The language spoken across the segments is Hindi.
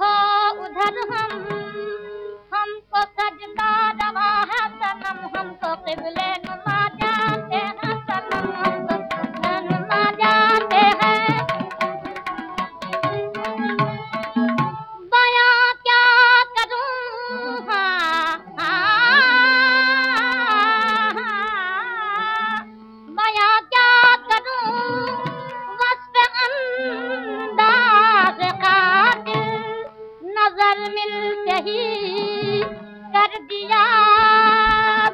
हो उधर हम हमको सजदा दवा है सनम हमको किबले शर्मिल से ही कर दिया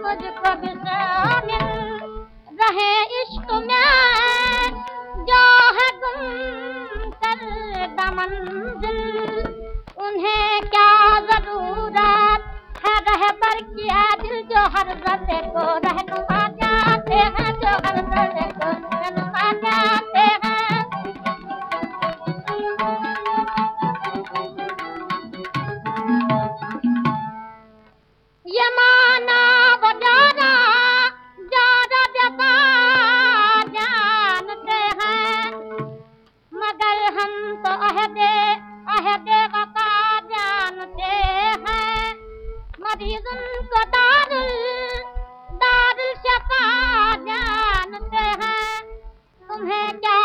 मुझको मिल रहे इश्क में, जो है गुम कर दिल। उन्हें क्या ज़रूरत है? रह पर किया दिल जो हर जर्रे को रह दारुल क्या